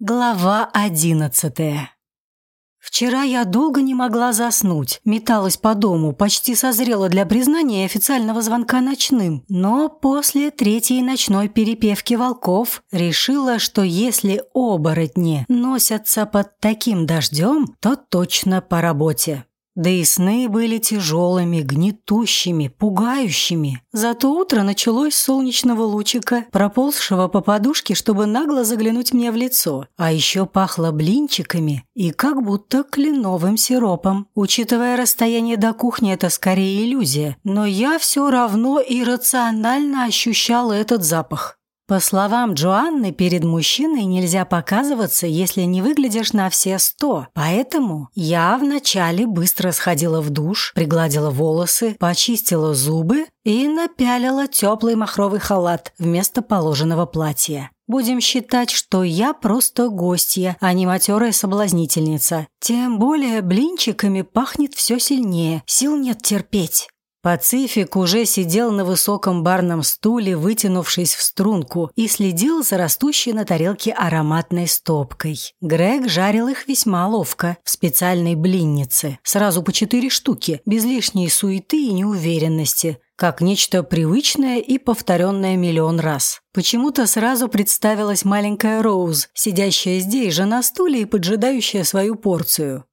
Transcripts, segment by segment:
Глава одиннадцатая Вчера я долго не могла заснуть, металась по дому, почти созрела для признания официального звонка ночным. Но после третьей ночной перепевки волков решила, что если оборотни носятся под таким дождем, то точно по работе. Да и сны были тяжелыми, гнетущими, пугающими. Зато утро началось с солнечного лучика, проползшего по подушке, чтобы нагло заглянуть мне в лицо. А еще пахло блинчиками и как будто кленовым сиропом. Учитывая расстояние до кухни, это скорее иллюзия. Но я все равно иррационально ощущала этот запах. По словам Джоанны, перед мужчиной нельзя показываться, если не выглядишь на все сто. Поэтому я вначале быстро сходила в душ, пригладила волосы, почистила зубы и напялила теплый махровый халат вместо положенного платья. Будем считать, что я просто гостья, а не матерая соблазнительница. Тем более блинчиками пахнет все сильнее, сил нет терпеть. Пацифик уже сидел на высоком барном стуле, вытянувшись в струнку, и следил за растущей на тарелке ароматной стопкой. Грег жарил их весьма ловко, в специальной блиннице. Сразу по четыре штуки, без лишней суеты и неуверенности как нечто привычное и повторенное миллион раз. Почему-то сразу представилась маленькая Роуз, сидящая здесь же на стуле и поджидающая свою порцию.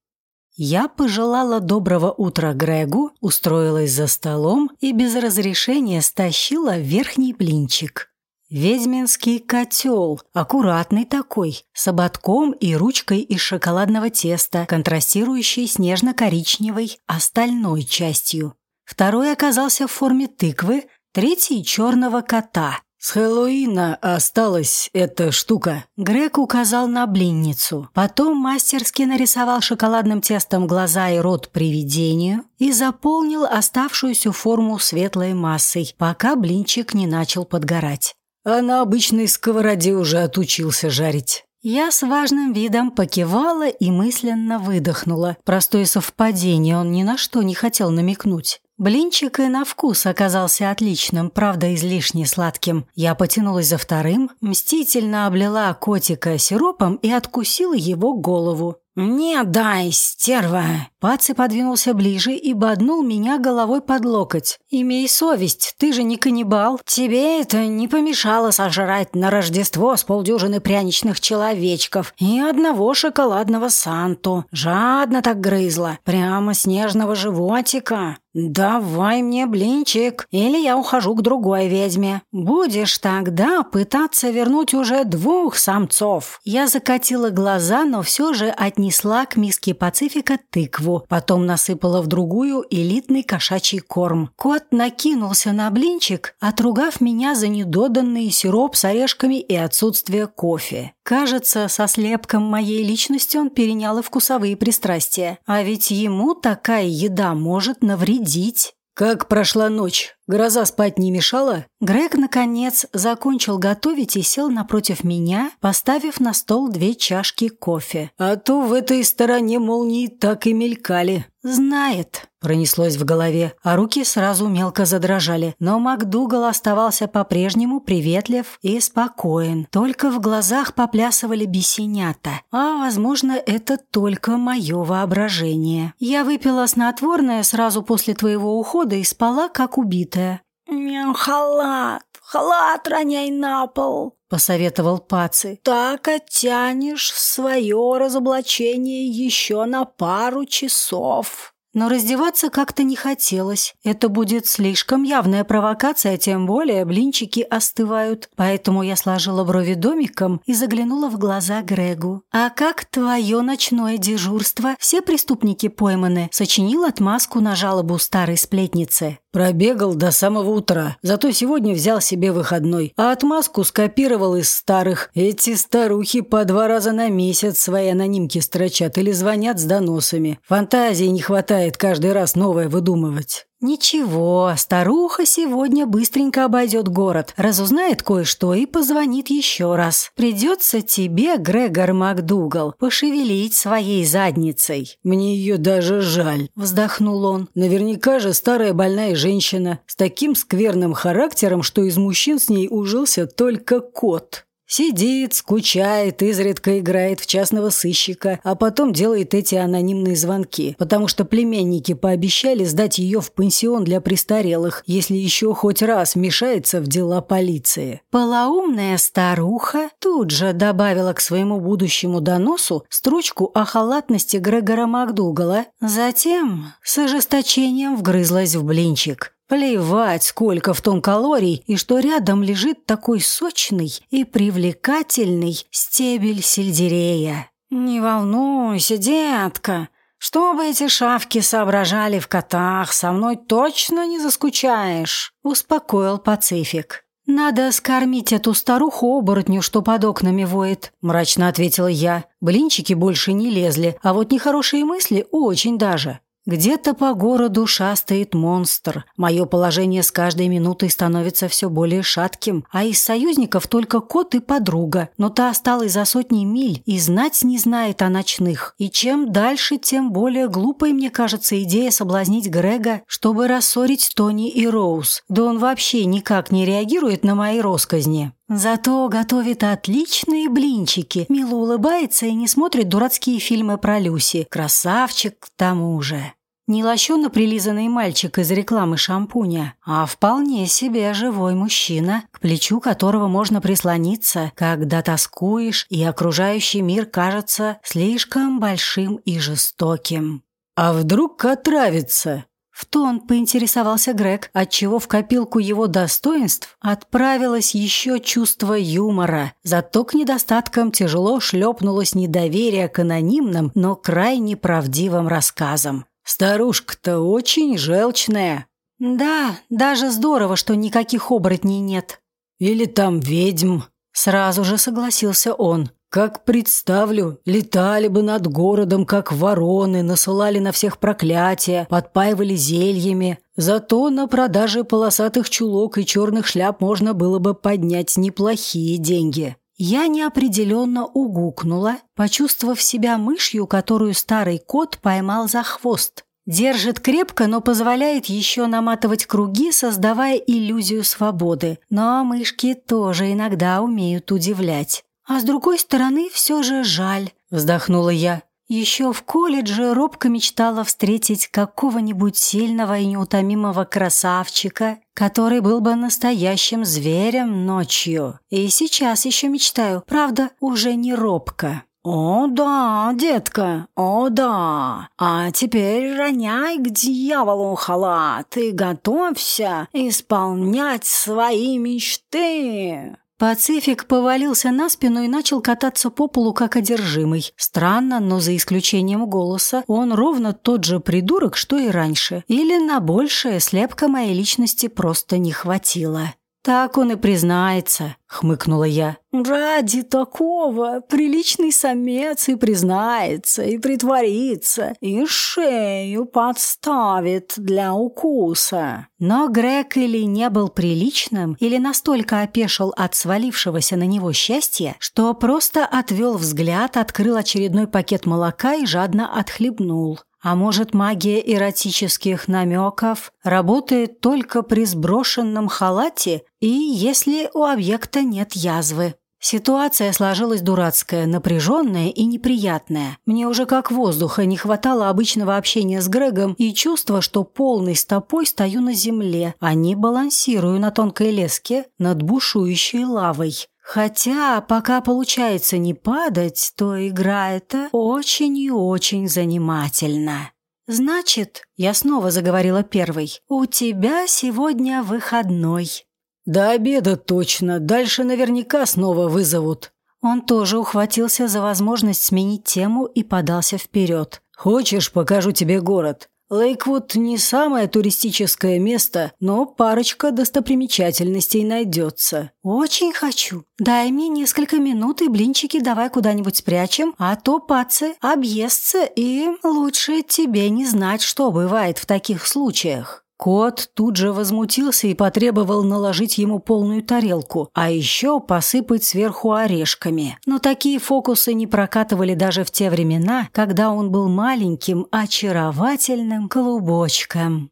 Я пожелала доброго утра Грегу, устроилась за столом и без разрешения стащила верхний блинчик. Ведьминский котел, аккуратный такой, с ободком и ручкой из шоколадного теста, контрастирующий с нежно-коричневой остальной частью. Второй оказался в форме тыквы, третий – черного кота. «С Хэллоуина осталась эта штука». Грег указал на блинницу. Потом мастерски нарисовал шоколадным тестом глаза и рот привидению и заполнил оставшуюся форму светлой массой, пока блинчик не начал подгорать. А на обычной сковороде уже отучился жарить. Я с важным видом покивала и мысленно выдохнула. Простое совпадение, он ни на что не хотел намекнуть. Блинчик и на вкус оказался отличным, правда излишне сладким. Я потянулась за вторым, мстительно облила котика сиропом и откусила его голову. «Не дай, стерва!» Паци подвинулся ближе и боднул меня головой под локоть. «Имей совесть, ты же не каннибал. Тебе это не помешало сожрать на Рождество с полдюжины пряничных человечков и одного шоколадного Санту. Жадно так грызла, прямо снежного животика. «Давай мне блинчик, или я ухожу к другой ведьме. Будешь тогда пытаться вернуть уже двух самцов». Я закатила глаза, но все же отнесла к миске Пацифика тыкву, потом насыпала в другую элитный кошачий корм. Кот накинулся на блинчик, отругав меня за недоданный сироп с орешками и отсутствие кофе. Кажется, со слепком моей личности он перенял и вкусовые пристрастия. А ведь ему такая еда может навредить. «Как прошла ночь? Гроза спать не мешала?» Грег, наконец, закончил готовить и сел напротив меня, поставив на стол две чашки кофе. «А то в этой стороне молнии так и мелькали». «Знает», – пронеслось в голове, а руки сразу мелко задрожали. Но МакДугал оставался по-прежнему приветлив и спокоен. Только в глазах поплясывали бесенята. А, возможно, это только мое воображение. Я выпила снотворное сразу после твоего ухода и спала, как убитая. «Мяу, халат! Халат роняй на пол!» — посоветовал Паци. «Так оттянешь свое разоблачение еще на пару часов». Но раздеваться как-то не хотелось. Это будет слишком явная провокация, тем более блинчики остывают. Поэтому я сложила брови домиком и заглянула в глаза Грегу. «А как твое ночное дежурство? Все преступники пойманы?» Сочинил отмазку на жалобу старой сплетницы. Пробегал до самого утра, зато сегодня взял себе выходной, а отмазку скопировал из старых. Эти старухи по два раза на месяц свои анонимки строчат или звонят с доносами. Фантазии не хватает каждый раз новое выдумывать. «Ничего, старуха сегодня быстренько обойдет город, разузнает кое-что и позвонит еще раз. Придется тебе, Грегор МакДугал, пошевелить своей задницей». «Мне ее даже жаль», – вздохнул он. «Наверняка же старая больная женщина с таким скверным характером, что из мужчин с ней ужился только кот». Сидит, скучает, изредка играет в частного сыщика, а потом делает эти анонимные звонки, потому что племянники пообещали сдать ее в пансион для престарелых, если еще хоть раз мешается в дела полиции. Полоумная старуха тут же добавила к своему будущему доносу строчку о халатности Грегора Макдугала, затем с ожесточением вгрызлась в блинчик. Плевать, сколько в том калорий, и что рядом лежит такой сочный и привлекательный стебель сельдерея. «Не волнуйся, детка, чтобы эти шавки соображали в котах, со мной точно не заскучаешь», — успокоил Пацифик. «Надо скормить эту старуху-оборотню, что под окнами воет», – мрачно ответила я. Блинчики больше не лезли, а вот нехорошие мысли очень даже. Где-то по городу шастает монстр. Мое положение с каждой минутой становится все более шатким, а из союзников только кот и подруга, но та осталась за сотни миль и знать не знает о ночных. И чем дальше, тем более глупой мне кажется идея соблазнить Грега, чтобы рассорить Тони и Роуз. Да он вообще никак не реагирует на мои росказни. Зато готовит отличные блинчики, мило улыбается и не смотрит дурацкие фильмы про Люси. Красавчик к тому же. Не лощено прилизанный мальчик из рекламы шампуня, а вполне себе живой мужчина, к плечу которого можно прислониться, когда тоскуешь, и окружающий мир кажется слишком большим и жестоким. «А вдруг отравится?» В тон поинтересовался Грег, отчего в копилку его достоинств отправилось еще чувство юмора. Зато к недостаткам тяжело шлепнулось недоверие к анонимным, но крайне правдивым рассказам. «Старушка-то очень желчная». «Да, даже здорово, что никаких оборотней нет». «Или там ведьм», — сразу же согласился он. Как представлю, летали бы над городом, как вороны, насылали на всех проклятия, подпаивали зельями. Зато на продаже полосатых чулок и черных шляп можно было бы поднять неплохие деньги. Я неопределенно угукнула, почувствовав себя мышью, которую старый кот поймал за хвост. Держит крепко, но позволяет еще наматывать круги, создавая иллюзию свободы. Но мышки тоже иногда умеют удивлять. А с другой стороны, все же жаль, вздохнула я. Еще в колледже робко мечтала встретить какого-нибудь сильного и неутомимого красавчика, который был бы настоящим зверем ночью. И сейчас еще мечтаю, правда, уже не робко. «О да, детка, о да! А теперь роняй к дьяволу халат и готовься исполнять свои мечты!» Пацифик повалился на спину и начал кататься по полу как одержимый. Странно, но за исключением голоса, он ровно тот же придурок, что и раньше. Или на большее слепка моей личности просто не хватило. «Так он и признается», — хмыкнула я. «Ради такого приличный самец и признается, и притворится, и шею подставит для укуса». Но Грег или не был приличным, или настолько опешил от свалившегося на него счастья, что просто отвел взгляд, открыл очередной пакет молока и жадно отхлебнул. А может, магия эротических намеков работает только при сброшенном халате и если у объекта нет язвы? Ситуация сложилась дурацкая, напряженная и неприятная. Мне уже как воздуха не хватало обычного общения с Грегом и чувства, что полной стопой стою на земле, а не балансирую на тонкой леске над бушующей лавой. Хотя, пока получается не падать, то игра эта очень и очень занимательна. «Значит, я снова заговорила первой, у тебя сегодня выходной». «До обеда точно, дальше наверняка снова вызовут». Он тоже ухватился за возможность сменить тему и подался вперед. «Хочешь, покажу тебе город? Лейквуд не самое туристическое место, но парочка достопримечательностей найдется. Очень хочу. Дай мне несколько минут и блинчики давай куда-нибудь спрячем, а то пацы объестся и лучше тебе не знать, что бывает в таких случаях. Кот тут же возмутился и потребовал наложить ему полную тарелку, а еще посыпать сверху орешками. Но такие фокусы не прокатывали даже в те времена, когда он был маленьким, очаровательным клубочком.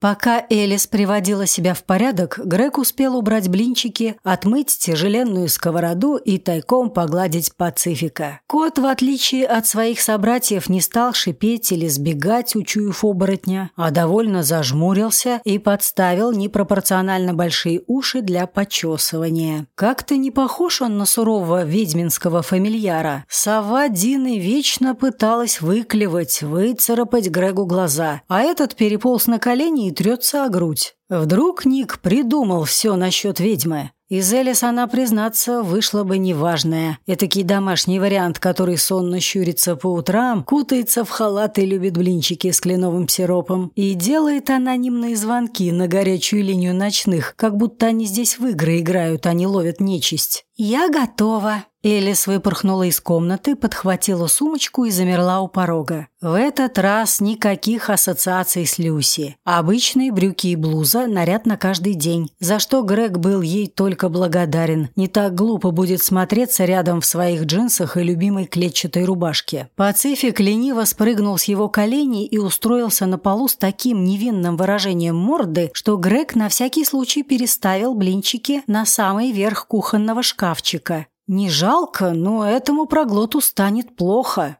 Пока Элис приводила себя в порядок, Грег успел убрать блинчики, отмыть тяжеленную сковороду и тайком погладить Пацифика. Кот, в отличие от своих собратьев, не стал шипеть или сбегать, учуяв оборотня, а довольно зажмурился и подставил непропорционально большие уши для почесывания. Как-то не похож он на сурового ведьминского фамильяра. Сова Дины вечно пыталась выклевать, выцарапать Грегу глаза, а этот переполз на колени и трется о грудь. Вдруг Ник придумал все насчет ведьмы. Из Элис она, признаться, вышла бы неважная. Этакий домашний вариант, который сонно щурится по утрам, кутается в халат и любит блинчики с кленовым сиропом. И делает анонимные звонки на горячую линию ночных, как будто они здесь в игры играют, а не ловят нечисть. «Я готова», Элис выпорхнула из комнаты, подхватила сумочку и замерла у порога. В этот раз никаких ассоциаций с Люси. Обычные брюки и блуза, наряд на каждый день. За что Грег был ей только благодарен. Не так глупо будет смотреться рядом в своих джинсах и любимой клетчатой рубашке. Пацифик лениво спрыгнул с его коленей и устроился на полу с таким невинным выражением морды, что Грег на всякий случай переставил блинчики на самый верх кухонного шкафчика. Не жалко, но этому проглоту станет плохо.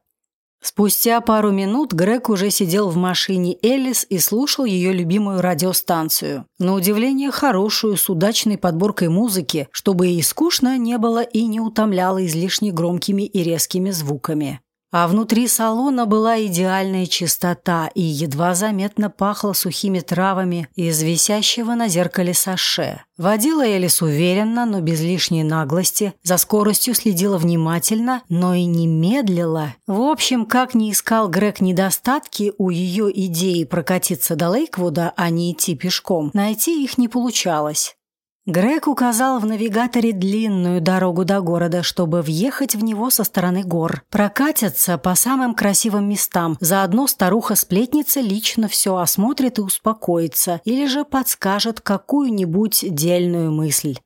Спустя пару минут Грег уже сидел в машине Элис и слушал ее любимую радиостанцию. На удивление хорошую, с удачной подборкой музыки, чтобы и скучно не было и не утомляло излишне громкими и резкими звуками. А внутри салона была идеальная чистота и едва заметно пахло сухими травами из висящего на зеркале саше. Водила Элис уверенно, но без лишней наглости, за скоростью следила внимательно, но и не медлила. В общем, как ни искал Грег недостатки у ее идеи прокатиться до Лейквуда, а не идти пешком, найти их не получалось. Грег указал в навигаторе длинную дорогу до города, чтобы въехать в него со стороны гор. Прокатятся по самым красивым местам. Заодно старуха-сплетница лично все осмотрит и успокоится, или же подскажет какую-нибудь дельную мысль.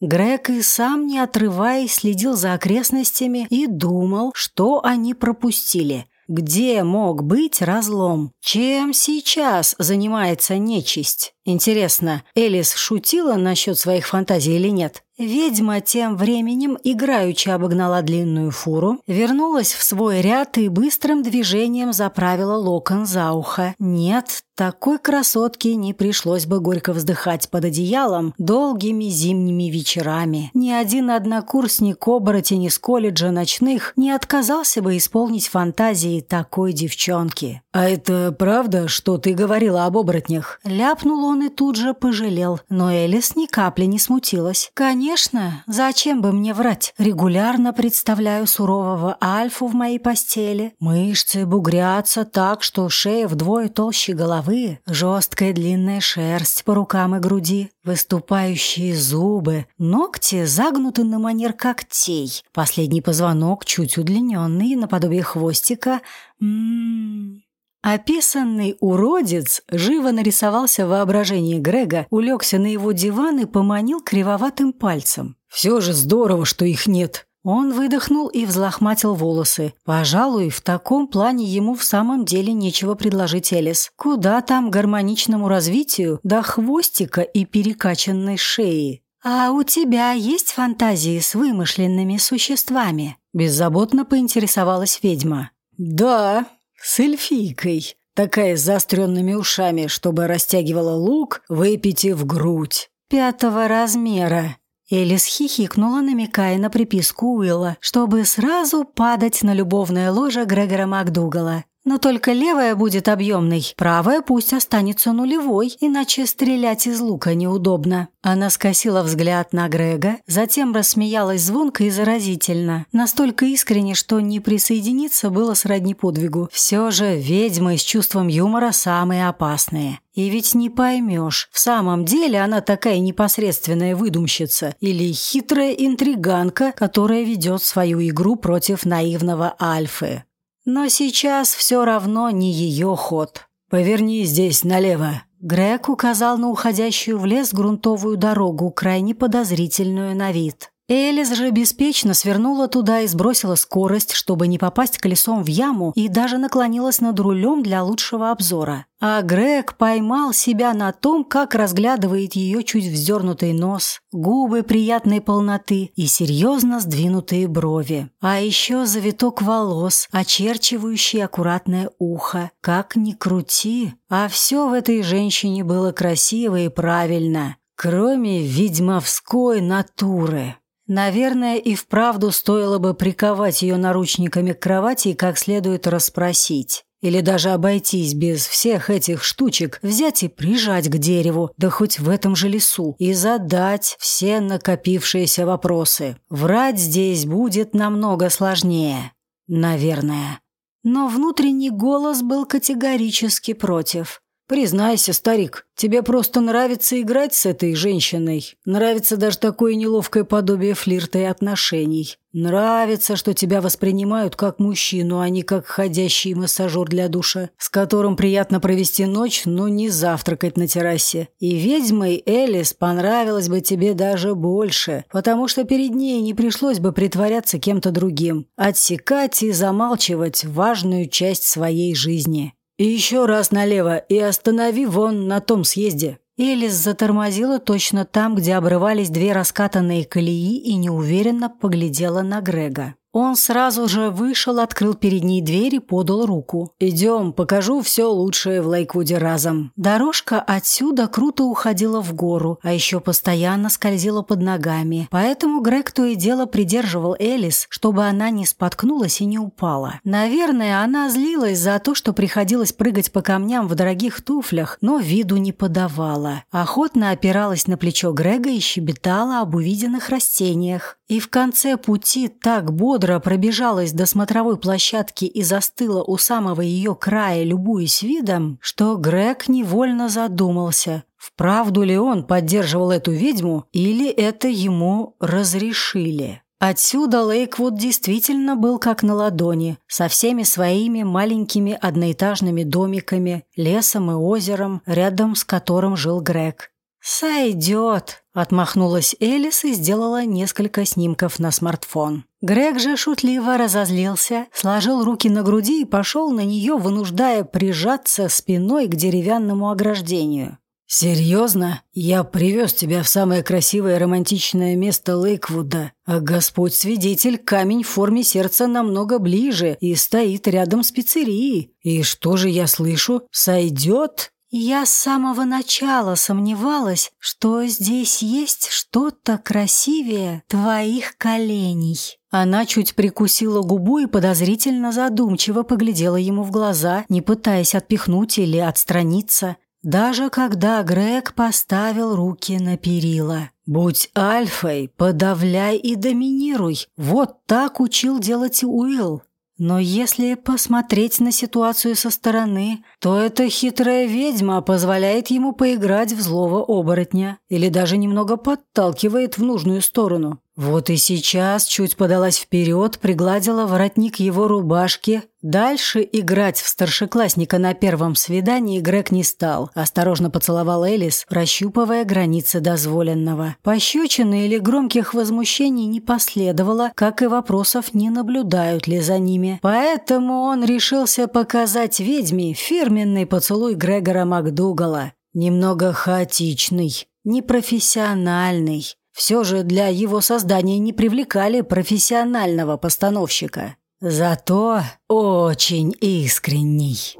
Грег и сам, не отрываясь, следил за окрестностями и думал, что они пропустили. Где мог быть разлом? Чем сейчас занимается нечисть? Интересно, Элис шутила насчет своих фантазий или нет? Ведьма тем временем играючи обогнала длинную фуру, вернулась в свой ряд и быстрым движением заправила локон за ухо. Нет, такой красотке не пришлось бы горько вздыхать под одеялом долгими зимними вечерами. Ни один однокурсник оборотень из колледжа ночных не отказался бы исполнить фантазии такой девчонки. «А это правда, что ты говорила об оборотнях?» Ляпнул он и тут же пожалел, но Элис ни капли не смутилась. «Конечно, зачем бы мне врать? Регулярно представляю сурового Альфу в моей постели. Мышцы бугрятся так, что шея вдвое толще головы, жесткая длинная шерсть по рукам и груди, выступающие зубы, ногти загнуты на манер когтей, последний позвонок чуть удлиненный, наподобие хвостика. Ммм... Описанный уродец живо нарисовался в воображении Грега, улегся на его диван и поманил кривоватым пальцем. «Все же здорово, что их нет!» Он выдохнул и взлохматил волосы. Пожалуй, в таком плане ему в самом деле нечего предложить Элис. Куда там гармоничному развитию до хвостика и перекачанной шеи? «А у тебя есть фантазии с вымышленными существами?» Беззаботно поинтересовалась ведьма. «Да», с эльфийкой, такая с заостренными ушами, чтобы растягивала лук, выпите в грудь. Пятого размера. Элис хихикнула, намекая на приписку Уилла, чтобы сразу падать на любовное ложе Грегора МакДугала. Но только левая будет объемной, правая пусть останется нулевой, иначе стрелять из лука неудобно. Она скосила взгляд на Грега, затем рассмеялась звонко и заразительно. Настолько искренне, что не присоединиться было сродни подвигу. Все же ведьмы с чувством юмора самые опасные. И ведь не поймешь, в самом деле она такая непосредственная выдумщица или хитрая интриганка, которая ведет свою игру против наивного Альфы. Но сейчас все равно не ее ход. «Поверни здесь налево». Грег указал на уходящую в лес грунтовую дорогу, крайне подозрительную на вид. Элис же беспечно свернула туда и сбросила скорость, чтобы не попасть колесом в яму, и даже наклонилась над рулем для лучшего обзора. А Грег поймал себя на том, как разглядывает ее чуть вздернутый нос, губы приятной полноты и серьезно сдвинутые брови. А еще завиток волос, очерчивающий аккуратное ухо. Как ни крути, а все в этой женщине было красиво и правильно, кроме ведьмовской натуры. Наверное, и вправду стоило бы приковать ее наручниками к кровати и как следует расспросить. Или даже обойтись без всех этих штучек, взять и прижать к дереву, да хоть в этом же лесу, и задать все накопившиеся вопросы. Врать здесь будет намного сложнее. Наверное. Но внутренний голос был категорически против. «Признайся, старик, тебе просто нравится играть с этой женщиной. Нравится даже такое неловкое подобие флирта и отношений. Нравится, что тебя воспринимают как мужчину, а не как ходящий массажер для душа, с которым приятно провести ночь, но не завтракать на террасе. И ведьмой Элис понравилась бы тебе даже больше, потому что перед ней не пришлось бы притворяться кем-то другим, отсекать и замалчивать важную часть своей жизни». «И еще раз налево и останови вон на том съезде». Элис затормозила точно там, где обрывались две раскатанные колеи и неуверенно поглядела на Грега. Он сразу же вышел, открыл перед ней дверь и подал руку. «Идем, покажу все лучшее в Лейквуде разом». Дорожка отсюда круто уходила в гору, а еще постоянно скользила под ногами. Поэтому Грег то и дело придерживал Элис, чтобы она не споткнулась и не упала. Наверное, она злилась за то, что приходилось прыгать по камням в дорогих туфлях, но виду не подавала. Охотно опиралась на плечо Грега и щебетала об увиденных растениях. И в конце пути так бодро пробежалась до смотровой площадки и застыла у самого ее края, любуясь видом, что Грег невольно задумался, вправду ли он поддерживал эту ведьму или это ему разрешили. Отсюда Лейквуд действительно был как на ладони, со всеми своими маленькими одноэтажными домиками, лесом и озером, рядом с которым жил Грег. «Сойдет», — отмахнулась Элис и сделала несколько снимков на смартфон. Грег же шутливо разозлился, сложил руки на груди и пошел на нее, вынуждая прижаться спиной к деревянному ограждению. «Серьезно? Я привез тебя в самое красивое романтичное место Лейквуда, а Господь свидетель, камень в форме сердца намного ближе и стоит рядом с пиццерией. И что же я слышу? Сойдет?» Я с самого начала сомневалась, что здесь есть что-то красивее твоих коленей. Она чуть прикусила губу и подозрительно задумчиво поглядела ему в глаза, не пытаясь отпихнуть или отстраниться. Даже когда Грег поставил руки на перила. «Будь альфой, подавляй и доминируй». Вот так учил делать Уилл. Но если посмотреть на ситуацию со стороны, то эта хитрая ведьма позволяет ему поиграть в злого оборотня или даже немного подталкивает в нужную сторону. Вот и сейчас чуть подалась вперед, пригладила воротник его рубашки. Дальше играть в старшеклассника на первом свидании Грег не стал. Осторожно поцеловал Элис, прощупывая границы дозволенного. Пощечины или громких возмущений не последовало, как и вопросов, не наблюдают ли за ними. Поэтому он решился показать ведьме фирменный поцелуй Грегора МакДугала. Немного хаотичный, непрофессиональный. Все же для его создания не привлекали профессионального постановщика. Зато очень искренний.